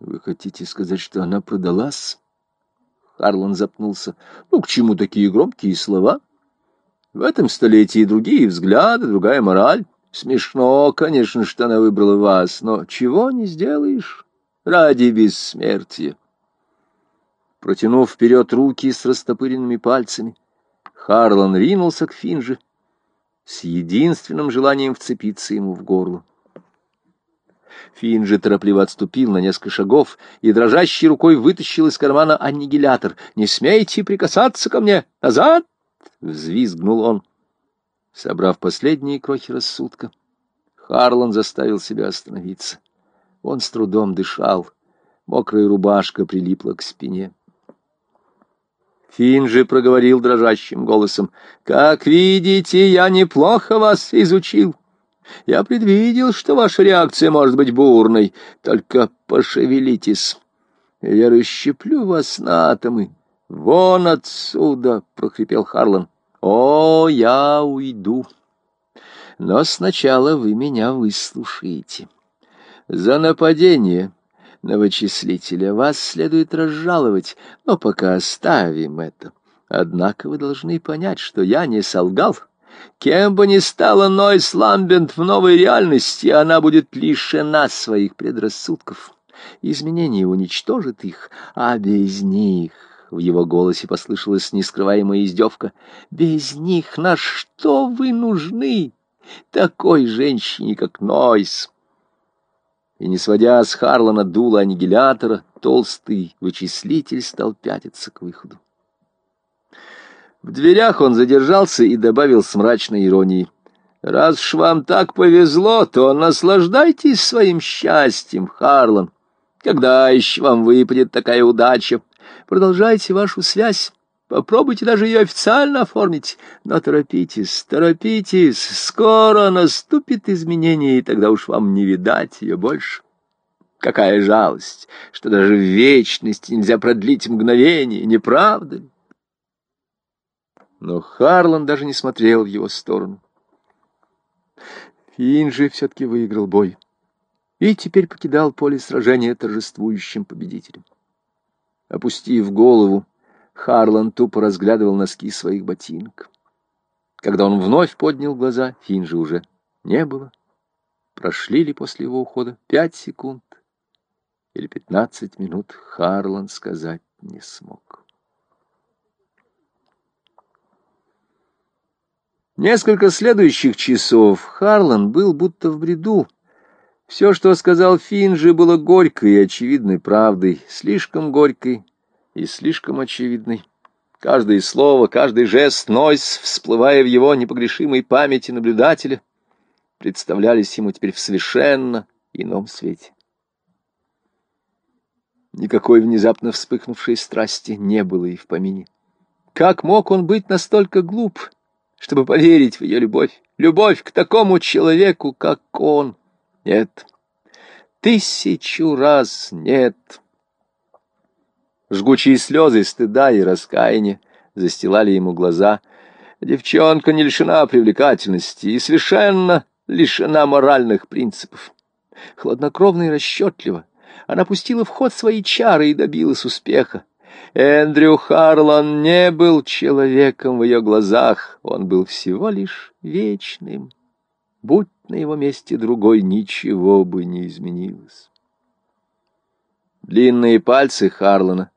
Вы хотите сказать, что она продалась? Харлан запнулся. Ну, к чему такие громкие слова? В этом столетии другие взгляды, другая мораль. Смешно, конечно, что она выбрала вас, но чего не сделаешь ради бессмертия. Протянув вперед руки с растопыренными пальцами, Харлан ринулся к Финже с единственным желанием вцепиться ему в горло. Финджи торопливо отступил на несколько шагов и дрожащей рукой вытащил из кармана аннигилятор. «Не смейте прикасаться ко мне! Назад!» — взвизгнул он. Собрав последние крохи рассудка, Харлан заставил себя остановиться. Он с трудом дышал. Мокрая рубашка прилипла к спине. Финджи проговорил дрожащим голосом. «Как видите, я неплохо вас изучил. Я предвидел, что ваша реакция может быть бурной. Только пошевелитесь. Я расщеплю вас на атомы. Вон отсюда, — прохрипел Харлан. О, я уйду. Но сначала вы меня выслушаете. За нападение на вычислителя вас следует разжаловать, но пока оставим это. Однако вы должны понять, что я не солгал. — Кем бы ни стала Нойс Ламбент в новой реальности, она будет лишена своих предрассудков. Изменение уничтожит их, а без них... В его голосе послышалась нескрываемая издевка. «Без них на что вы нужны? Такой женщине, как Нойс!» И, не сводя с Харлана дула аннигилятора, толстый вычислитель стал пятиться к выходу. В дверях он задержался и добавил с мрачной иронией. «Раз ж вам так повезло, то наслаждайтесь своим счастьем, Харлан. Когда еще вам выпадет такая удача? Продолжайте вашу связь. Попробуйте даже ее официально оформить. Но торопитесь, торопитесь. Скоро наступит изменение, и тогда уж вам не видать ее больше. Какая жалость, что даже в вечности нельзя продлить мгновение, не правда ли? Но Харлан даже не смотрел в его сторону. Финджи все-таки выиграл бой и теперь покидал поле сражения торжествующим победителем. Опустив голову, Харлан тупо разглядывал носки своих ботинок. Когда он вновь поднял глаза, Финджи уже не было. Прошли ли после его ухода пять секунд или пятнадцать минут, Харлан сказать не смог. Несколько следующих часов Харлан был будто в бреду. Все, что сказал Финджи, было горькой и очевидной правдой, слишком горькой и слишком очевидной. Каждое слово, каждый жест Нойс, всплывая в его непогрешимой памяти наблюдателя, представлялись ему теперь в совершенно ином свете. Никакой внезапно вспыхнувшей страсти не было и в помине. Как мог он быть настолько глуп? Чтобы поверить в ее любовь. Любовь к такому человеку, как он. Нет. Тысячу раз нет. Жгучие слезы стыда и раскаяния застилали ему глаза. Девчонка не лишена привлекательности и совершенно лишена моральных принципов. Хладнокровно и расчетливо она пустила в ход свои чары и добилась успеха. Эндрю Харлан не был человеком в ее глазах, он был всего лишь вечным. Будь на его месте другой, ничего бы не изменилось. Длинные пальцы Харлана